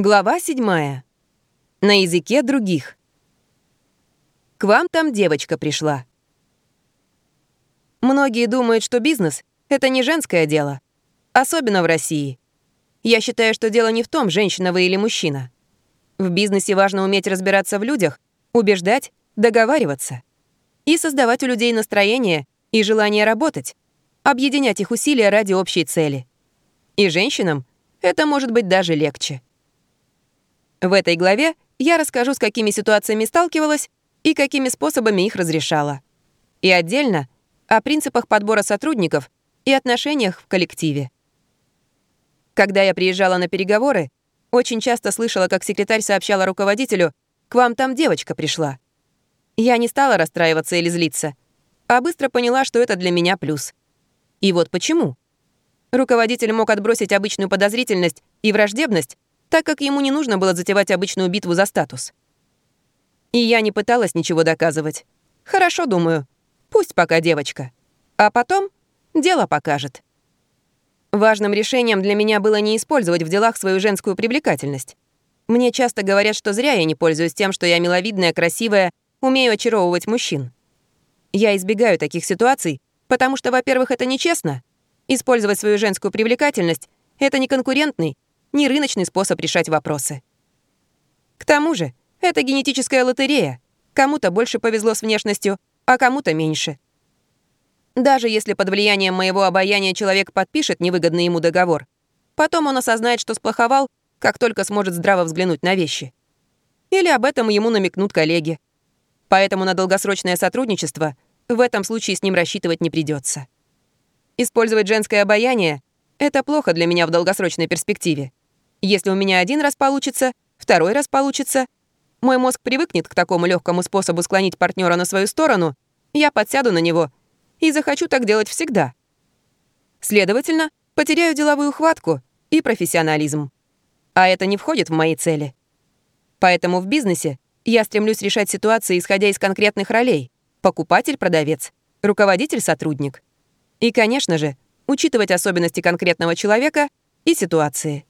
Глава 7. На языке других. К вам там девочка пришла. Многие думают, что бизнес — это не женское дело. Особенно в России. Я считаю, что дело не в том, женщина вы или мужчина. В бизнесе важно уметь разбираться в людях, убеждать, договариваться. И создавать у людей настроение и желание работать, объединять их усилия ради общей цели. И женщинам это может быть даже легче. В этой главе я расскажу, с какими ситуациями сталкивалась и какими способами их разрешала. И отдельно о принципах подбора сотрудников и отношениях в коллективе. Когда я приезжала на переговоры, очень часто слышала, как секретарь сообщала руководителю «К вам там девочка пришла». Я не стала расстраиваться или злиться, а быстро поняла, что это для меня плюс. И вот почему. Руководитель мог отбросить обычную подозрительность и враждебность так как ему не нужно было затевать обычную битву за статус. И я не пыталась ничего доказывать. Хорошо, думаю. Пусть пока девочка. А потом дело покажет. Важным решением для меня было не использовать в делах свою женскую привлекательность. Мне часто говорят, что зря я не пользуюсь тем, что я миловидная, красивая, умею очаровывать мужчин. Я избегаю таких ситуаций, потому что, во-первых, это нечестно. Использовать свою женскую привлекательность — это не конкурентный, не рыночный способ решать вопросы. К тому же, это генетическая лотерея. Кому-то больше повезло с внешностью, а кому-то меньше. Даже если под влиянием моего обаяния человек подпишет невыгодный ему договор, потом он осознает, что сплоховал, как только сможет здраво взглянуть на вещи. Или об этом ему намекнут коллеги. Поэтому на долгосрочное сотрудничество в этом случае с ним рассчитывать не придется. Использовать женское обаяние — это плохо для меня в долгосрочной перспективе. Если у меня один раз получится, второй раз получится, мой мозг привыкнет к такому легкому способу склонить партнера на свою сторону, я подсяду на него и захочу так делать всегда. Следовательно, потеряю деловую хватку и профессионализм. А это не входит в мои цели. Поэтому в бизнесе я стремлюсь решать ситуации, исходя из конкретных ролей — покупатель-продавец, руководитель-сотрудник. И, конечно же, учитывать особенности конкретного человека и ситуации.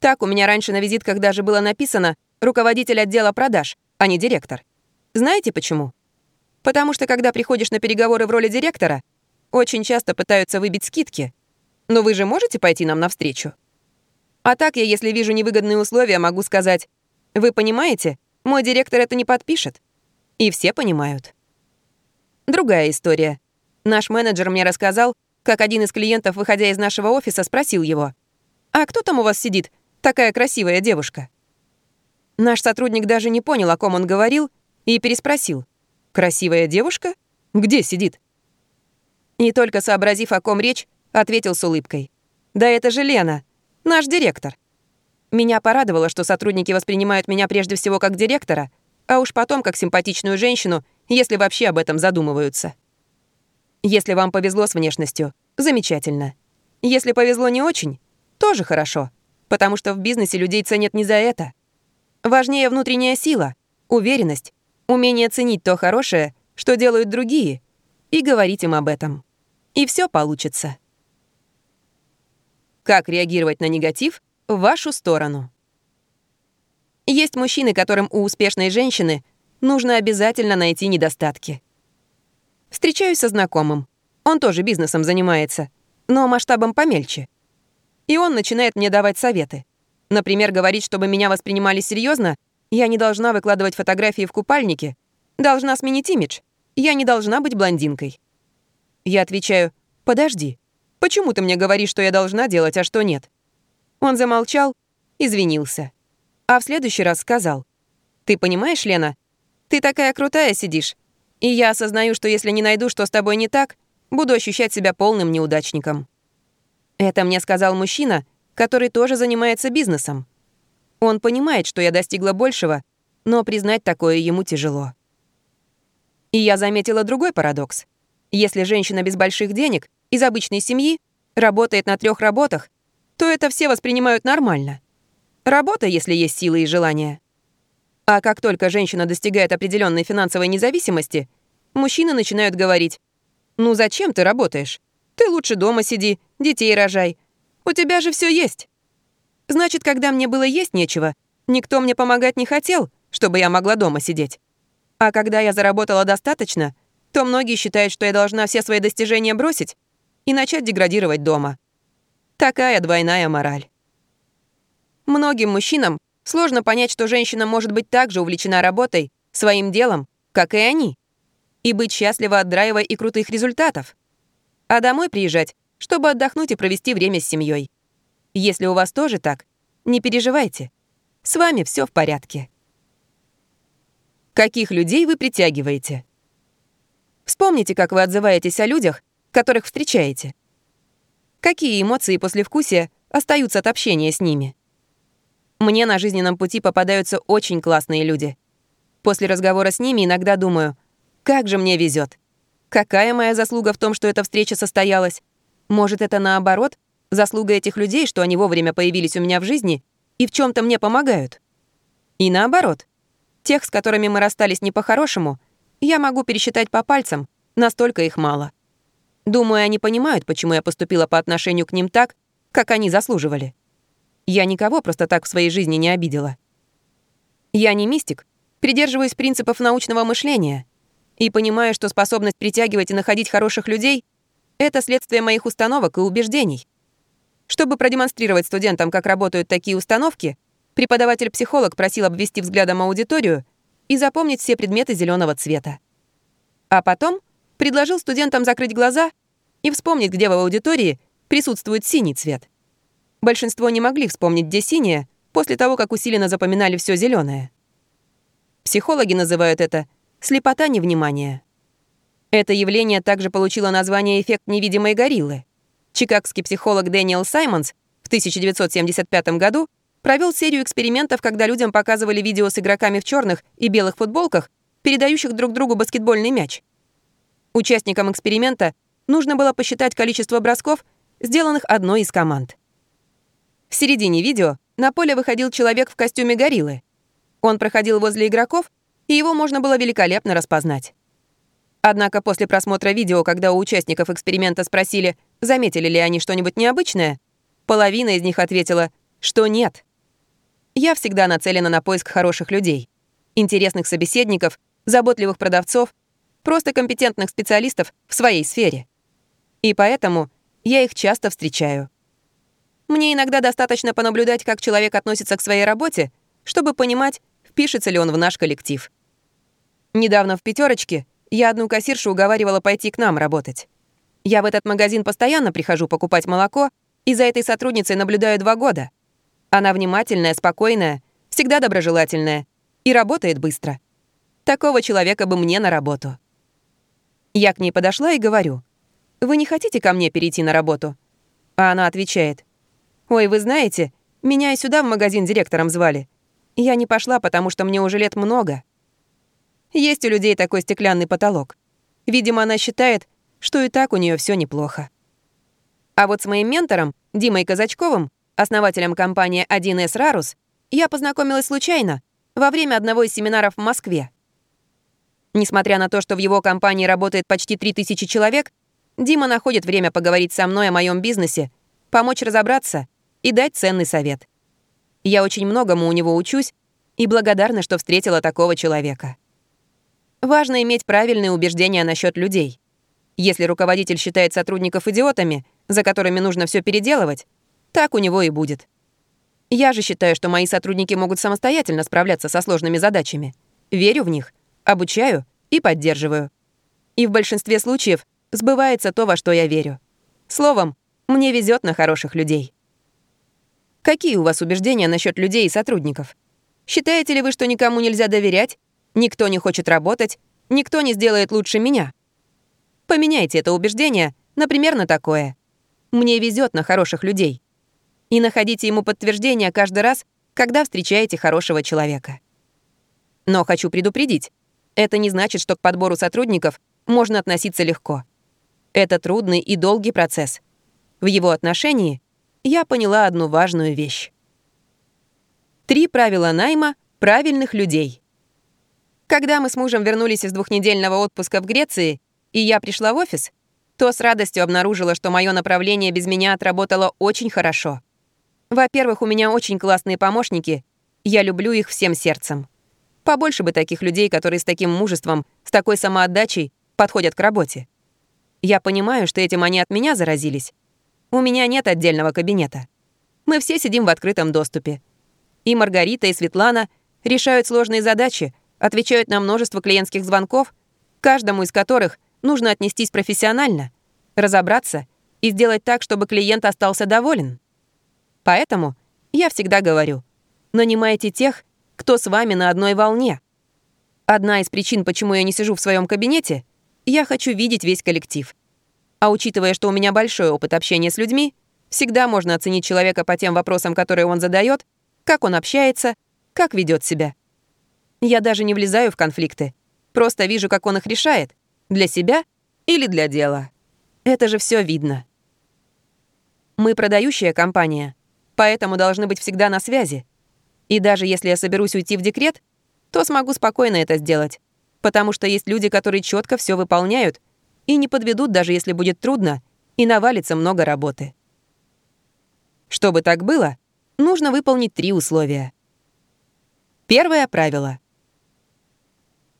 Так у меня раньше на визитках даже было написано «руководитель отдела продаж», а не директор. Знаете почему? Потому что когда приходишь на переговоры в роли директора, очень часто пытаются выбить скидки. Но вы же можете пойти нам навстречу? А так я, если вижу невыгодные условия, могу сказать, «Вы понимаете, мой директор это не подпишет». И все понимают. Другая история. Наш менеджер мне рассказал, как один из клиентов, выходя из нашего офиса, спросил его, «А кто там у вас сидит? Такая красивая девушка». Наш сотрудник даже не понял, о ком он говорил, и переспросил. «Красивая девушка? Где сидит?» И только сообразив, о ком речь, ответил с улыбкой. «Да это же Лена, наш директор». Меня порадовало, что сотрудники воспринимают меня прежде всего как директора, а уж потом как симпатичную женщину, если вообще об этом задумываются. Если вам повезло с внешностью, замечательно. Если повезло не очень, тоже хорошо потому что в бизнесе людей ценят не за это. Важнее внутренняя сила, уверенность, умение ценить то хорошее, что делают другие, и говорить им об этом. И все получится. Как реагировать на негатив в вашу сторону? Есть мужчины, которым у успешной женщины нужно обязательно найти недостатки. Встречаюсь со знакомым. Он тоже бизнесом занимается, но масштабом помельче. И он начинает мне давать советы. Например, говорить, чтобы меня воспринимали серьезно, я не должна выкладывать фотографии в купальнике, должна сменить имидж, я не должна быть блондинкой. Я отвечаю, подожди, почему ты мне говоришь, что я должна делать, а что нет? Он замолчал, извинился. А в следующий раз сказал, ты понимаешь, Лена, ты такая крутая сидишь, и я осознаю, что если не найду, что с тобой не так, буду ощущать себя полным неудачником. Это мне сказал мужчина, который тоже занимается бизнесом. Он понимает, что я достигла большего, но признать такое ему тяжело. И я заметила другой парадокс. Если женщина без больших денег, из обычной семьи, работает на трех работах, то это все воспринимают нормально. Работа, если есть силы и желания. А как только женщина достигает определенной финансовой независимости, мужчины начинают говорить, «Ну зачем ты работаешь? Ты лучше дома сиди, детей рожай. У тебя же все есть». Значит, когда мне было есть нечего, никто мне помогать не хотел, чтобы я могла дома сидеть. А когда я заработала достаточно, то многие считают, что я должна все свои достижения бросить и начать деградировать дома. Такая двойная мораль. Многим мужчинам сложно понять, что женщина может быть так же увлечена работой, своим делом, как и они, и быть счастлива от драйва и крутых результатов. А домой приезжать, чтобы отдохнуть и провести время с семьей. Если у вас тоже так, не переживайте. С вами все в порядке. Каких людей вы притягиваете? Вспомните, как вы отзываетесь о людях, которых встречаете. Какие эмоции и послевкусия остаются от общения с ними? Мне на жизненном пути попадаются очень классные люди. После разговора с ними иногда думаю, как же мне везет. Какая моя заслуга в том, что эта встреча состоялась? Может, это наоборот, заслуга этих людей, что они вовремя появились у меня в жизни и в чем то мне помогают? И наоборот, тех, с которыми мы расстались не по-хорошему, я могу пересчитать по пальцам, настолько их мало. Думаю, они понимают, почему я поступила по отношению к ним так, как они заслуживали. Я никого просто так в своей жизни не обидела. Я не мистик, придерживаюсь принципов научного мышления и понимаю, что способность притягивать и находить хороших людей — это следствие моих установок и убеждений. Чтобы продемонстрировать студентам, как работают такие установки, преподаватель-психолог просил обвести взглядом аудиторию и запомнить все предметы зеленого цвета. А потом предложил студентам закрыть глаза и вспомнить, где в аудитории присутствует синий цвет. Большинство не могли вспомнить, где синее, после того, как усиленно запоминали все зеленое. Психологи называют это «слепота невнимания». Это явление также получило название «эффект невидимой гориллы». Чикагский психолог Дэниел Саймонс в 1975 году провел серию экспериментов, когда людям показывали видео с игроками в черных и белых футболках, передающих друг другу баскетбольный мяч. Участникам эксперимента нужно было посчитать количество бросков, сделанных одной из команд. В середине видео на поле выходил человек в костюме гориллы. Он проходил возле игроков, и его можно было великолепно распознать. Однако после просмотра видео, когда у участников эксперимента спросили, заметили ли они что-нибудь необычное, половина из них ответила, что нет. Я всегда нацелена на поиск хороших людей, интересных собеседников, заботливых продавцов, просто компетентных специалистов в своей сфере. И поэтому я их часто встречаю. Мне иногда достаточно понаблюдать, как человек относится к своей работе, чтобы понимать, впишется ли он в наш коллектив. Недавно в пятерочке я одну кассиршу уговаривала пойти к нам работать. Я в этот магазин постоянно прихожу покупать молоко, и за этой сотрудницей наблюдаю два года. Она внимательная, спокойная, всегда доброжелательная и работает быстро. Такого человека бы мне на работу. Я к ней подошла и говорю, «Вы не хотите ко мне перейти на работу?» А она отвечает, «Ой, вы знаете, меня и сюда в магазин директором звали. Я не пошла, потому что мне уже лет много». Есть у людей такой стеклянный потолок. Видимо, она считает, что и так у нее все неплохо. А вот с моим ментором, Димой Казачковым, основателем компании 1С Рарус, я познакомилась случайно, во время одного из семинаров в Москве. Несмотря на то, что в его компании работает почти 3000 человек, Дима находит время поговорить со мной о моем бизнесе, помочь разобраться и дать ценный совет. Я очень многому у него учусь и благодарна, что встретила такого человека. Важно иметь правильные убеждения насчет людей. Если руководитель считает сотрудников идиотами, за которыми нужно все переделывать, так у него и будет. Я же считаю, что мои сотрудники могут самостоятельно справляться со сложными задачами. Верю в них, обучаю и поддерживаю. И в большинстве случаев сбывается то, во что я верю. Словом, мне везет на хороших людей. Какие у вас убеждения насчет людей и сотрудников? Считаете ли вы, что никому нельзя доверять, никто не хочет работать, никто не сделает лучше меня? Поменяйте это убеждение, например, на такое. Мне везет на хороших людей и находите ему подтверждение каждый раз, когда встречаете хорошего человека. Но хочу предупредить, это не значит, что к подбору сотрудников можно относиться легко. Это трудный и долгий процесс. В его отношении я поняла одну важную вещь. Три правила найма правильных людей. Когда мы с мужем вернулись из двухнедельного отпуска в Греции, и я пришла в офис, то с радостью обнаружила, что мое направление без меня отработало очень хорошо. Во-первых, у меня очень классные помощники, я люблю их всем сердцем. Побольше бы таких людей, которые с таким мужеством, с такой самоотдачей подходят к работе. Я понимаю, что этим они от меня заразились. У меня нет отдельного кабинета. Мы все сидим в открытом доступе. И Маргарита, и Светлана решают сложные задачи, отвечают на множество клиентских звонков, каждому из которых нужно отнестись профессионально, разобраться и сделать так, чтобы клиент остался доволен. Поэтому я всегда говорю, нанимайте тех, кто с вами на одной волне. Одна из причин, почему я не сижу в своем кабинете, я хочу видеть весь коллектив. А учитывая, что у меня большой опыт общения с людьми, всегда можно оценить человека по тем вопросам, которые он задает, как он общается, как ведет себя. Я даже не влезаю в конфликты. Просто вижу, как он их решает. Для себя или для дела. Это же все видно. Мы продающая компания, поэтому должны быть всегда на связи. И даже если я соберусь уйти в декрет, то смогу спокойно это сделать, потому что есть люди, которые четко все выполняют и не подведут, даже если будет трудно, и навалится много работы. Чтобы так было, нужно выполнить три условия. Первое правило.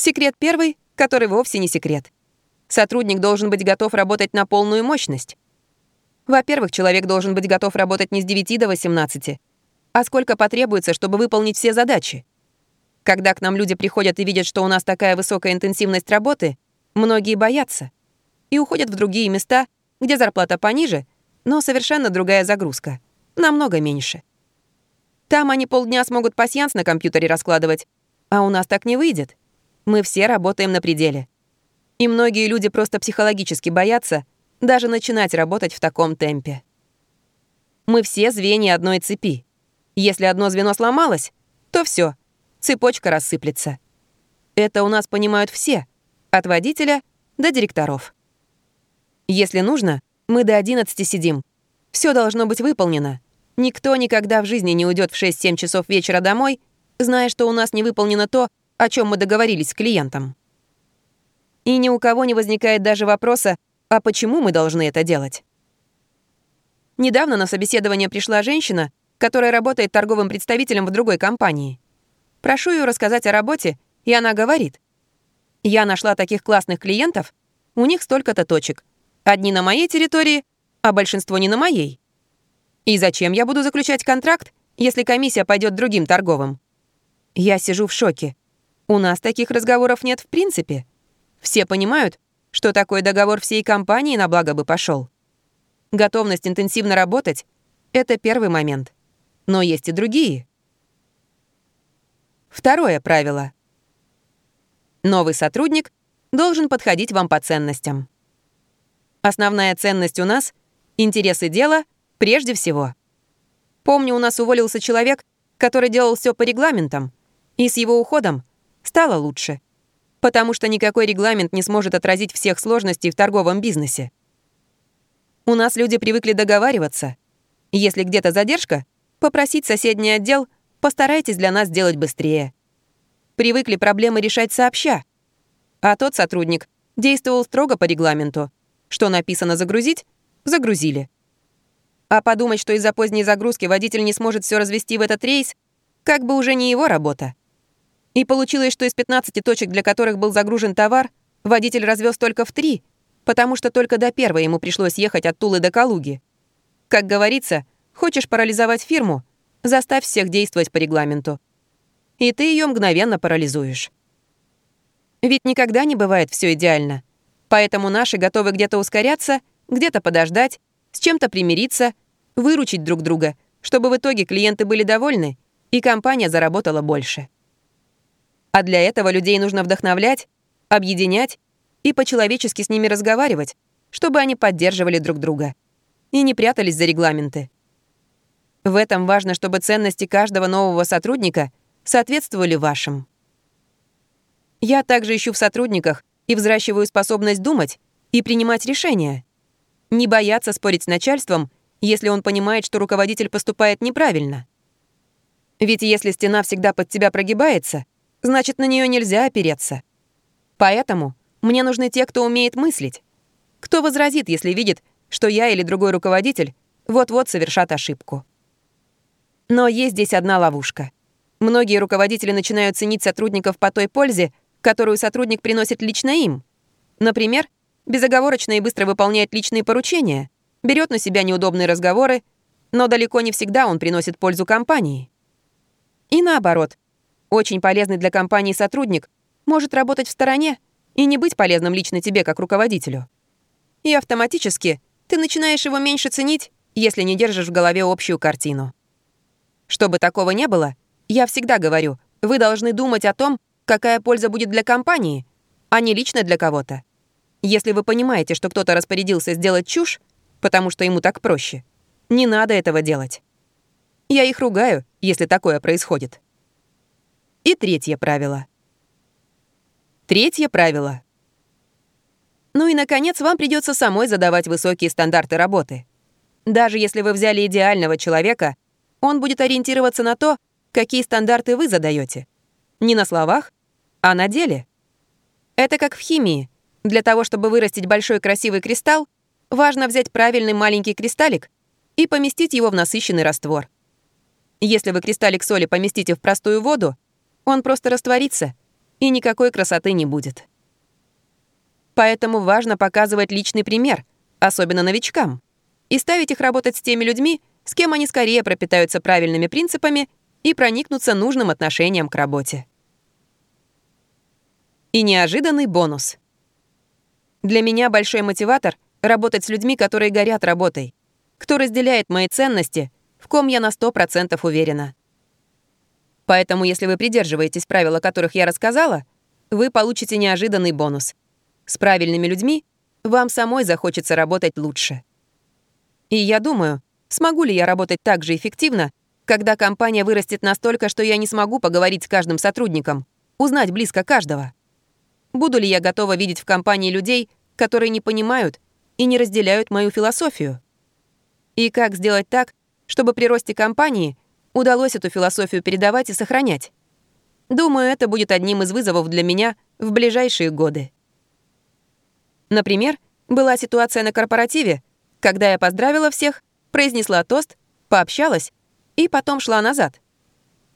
Секрет первый, который вовсе не секрет. Сотрудник должен быть готов работать на полную мощность. Во-первых, человек должен быть готов работать не с 9 до 18, а сколько потребуется, чтобы выполнить все задачи. Когда к нам люди приходят и видят, что у нас такая высокая интенсивность работы, многие боятся и уходят в другие места, где зарплата пониже, но совершенно другая загрузка, намного меньше. Там они полдня смогут пасьянс на компьютере раскладывать, а у нас так не выйдет. Мы все работаем на пределе. И многие люди просто психологически боятся даже начинать работать в таком темпе. Мы все звенья одной цепи. Если одно звено сломалось, то все, цепочка рассыплется. Это у нас понимают все, от водителя до директоров. Если нужно, мы до 11 сидим. Все должно быть выполнено. Никто никогда в жизни не уйдет в 6-7 часов вечера домой, зная, что у нас не выполнено то, о чем мы договорились с клиентом. И ни у кого не возникает даже вопроса, а почему мы должны это делать? Недавно на собеседование пришла женщина, которая работает торговым представителем в другой компании. Прошу ее рассказать о работе, и она говорит. «Я нашла таких классных клиентов, у них столько-то точек. Одни на моей территории, а большинство не на моей. И зачем я буду заключать контракт, если комиссия пойдет другим торговым? Я сижу в шоке. У нас таких разговоров нет в принципе. Все понимают, что такой договор всей компании на благо бы пошел. Готовность интенсивно работать — это первый момент. Но есть и другие. Второе правило. Новый сотрудник должен подходить вам по ценностям. Основная ценность у нас — интересы дела прежде всего. Помню, у нас уволился человек, который делал все по регламентам, и с его уходом стало лучше — потому что никакой регламент не сможет отразить всех сложностей в торговом бизнесе. У нас люди привыкли договариваться. Если где-то задержка, попросить соседний отдел, постарайтесь для нас сделать быстрее. Привыкли проблемы решать сообща. А тот сотрудник действовал строго по регламенту. Что написано «загрузить» — загрузили. А подумать, что из-за поздней загрузки водитель не сможет все развести в этот рейс, как бы уже не его работа. И получилось, что из 15 точек, для которых был загружен товар, водитель развез только в три, потому что только до первой ему пришлось ехать от Тулы до Калуги. Как говорится, хочешь парализовать фирму, заставь всех действовать по регламенту. И ты ее мгновенно парализуешь. Ведь никогда не бывает все идеально. Поэтому наши готовы где-то ускоряться, где-то подождать, с чем-то примириться, выручить друг друга, чтобы в итоге клиенты были довольны и компания заработала больше. А для этого людей нужно вдохновлять, объединять и по-человечески с ними разговаривать, чтобы они поддерживали друг друга и не прятались за регламенты. В этом важно, чтобы ценности каждого нового сотрудника соответствовали вашим. Я также ищу в сотрудниках и взращиваю способность думать и принимать решения. Не бояться спорить с начальством, если он понимает, что руководитель поступает неправильно. Ведь если стена всегда под тебя прогибается, значит, на нее нельзя опереться. Поэтому мне нужны те, кто умеет мыслить. Кто возразит, если видит, что я или другой руководитель вот-вот совершат ошибку. Но есть здесь одна ловушка. Многие руководители начинают ценить сотрудников по той пользе, которую сотрудник приносит лично им. Например, безоговорочно и быстро выполняет личные поручения, берет на себя неудобные разговоры, но далеко не всегда он приносит пользу компании. И наоборот, очень полезный для компании сотрудник может работать в стороне и не быть полезным лично тебе как руководителю. И автоматически ты начинаешь его меньше ценить, если не держишь в голове общую картину. Чтобы такого не было, я всегда говорю, вы должны думать о том, какая польза будет для компании, а не лично для кого-то. Если вы понимаете, что кто-то распорядился сделать чушь, потому что ему так проще, не надо этого делать. Я их ругаю, если такое происходит. И третье правило. Третье правило. Ну и, наконец, вам придется самой задавать высокие стандарты работы. Даже если вы взяли идеального человека, он будет ориентироваться на то, какие стандарты вы задаете. Не на словах, а на деле. Это как в химии. Для того, чтобы вырастить большой красивый кристалл, важно взять правильный маленький кристаллик и поместить его в насыщенный раствор. Если вы кристаллик соли поместите в простую воду, он просто растворится, и никакой красоты не будет. Поэтому важно показывать личный пример, особенно новичкам, и ставить их работать с теми людьми, с кем они скорее пропитаются правильными принципами и проникнутся нужным отношением к работе. И неожиданный бонус. Для меня большой мотиватор — работать с людьми, которые горят работой, кто разделяет мои ценности, в ком я на 100% уверена. Поэтому, если вы придерживаетесь правил, о которых я рассказала, вы получите неожиданный бонус. С правильными людьми вам самой захочется работать лучше. И я думаю, смогу ли я работать так же эффективно, когда компания вырастет настолько, что я не смогу поговорить с каждым сотрудником, узнать близко каждого. Буду ли я готова видеть в компании людей, которые не понимают и не разделяют мою философию? И как сделать так, чтобы при росте компании удалось эту философию передавать и сохранять? Думаю, это будет одним из вызовов для меня в ближайшие годы. Например, была ситуация на корпоративе, когда я поздравила всех, произнесла тост, пообщалась и потом шла назад.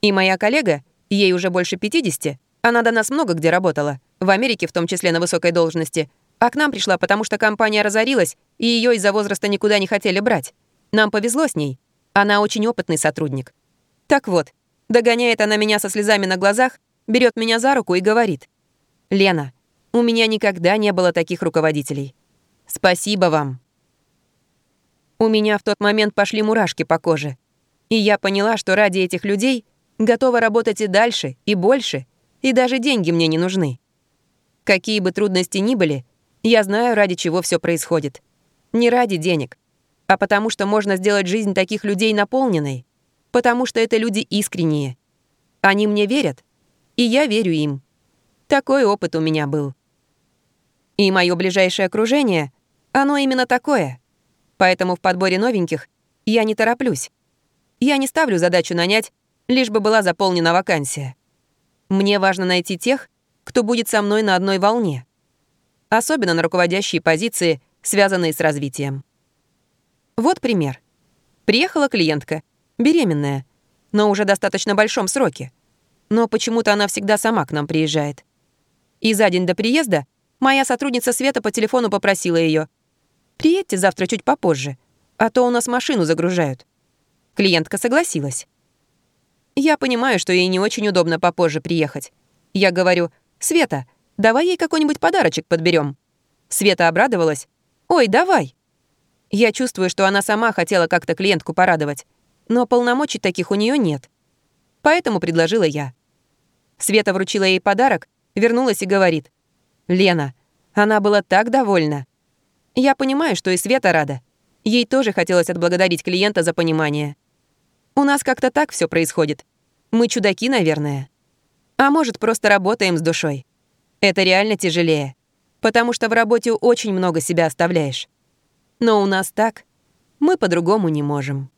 И моя коллега, ей уже больше 50, она до нас много где работала, в Америке в том числе на высокой должности, а к нам пришла, потому что компания разорилась, и ее из-за возраста никуда не хотели брать. Нам повезло с ней. Она очень опытный сотрудник. Так вот, догоняет она меня со слезами на глазах, берет меня за руку и говорит. «Лена, у меня никогда не было таких руководителей. Спасибо вам». У меня в тот момент пошли мурашки по коже. И я поняла, что ради этих людей готова работать и дальше, и больше, и даже деньги мне не нужны. Какие бы трудности ни были, я знаю, ради чего все происходит. Не ради денег, а потому что можно сделать жизнь таких людей наполненной, потому что это люди искренние. Они мне верят, и я верю им. Такой опыт у меня был. И мое ближайшее окружение, оно именно такое. Поэтому в подборе новеньких я не тороплюсь. Я не ставлю задачу нанять, лишь бы была заполнена вакансия. Мне важно найти тех, кто будет со мной на одной волне. Особенно на руководящие позиции, связанные с развитием. Вот пример. Приехала клиентка, беременная, но уже достаточно большом сроке. Но почему-то она всегда сама к нам приезжает. И за день до приезда Моя сотрудница Света по телефону попросила ее: «Приедьте завтра чуть попозже, а то у нас машину загружают». Клиентка согласилась. Я понимаю, что ей не очень удобно попозже приехать. Я говорю, «Света, давай ей какой-нибудь подарочек подберем. Света обрадовалась. «Ой, давай!» Я чувствую, что она сама хотела как-то клиентку порадовать, но полномочий таких у нее нет. Поэтому предложила я. Света вручила ей подарок, вернулась и говорит. Лена. Она была так довольна. Я понимаю, что и Света рада. Ей тоже хотелось отблагодарить клиента за понимание. У нас как-то так все происходит. Мы чудаки, наверное. А может, просто работаем с душой. Это реально тяжелее, потому что в работе очень много себя оставляешь. Но у нас так. Мы по-другому не можем.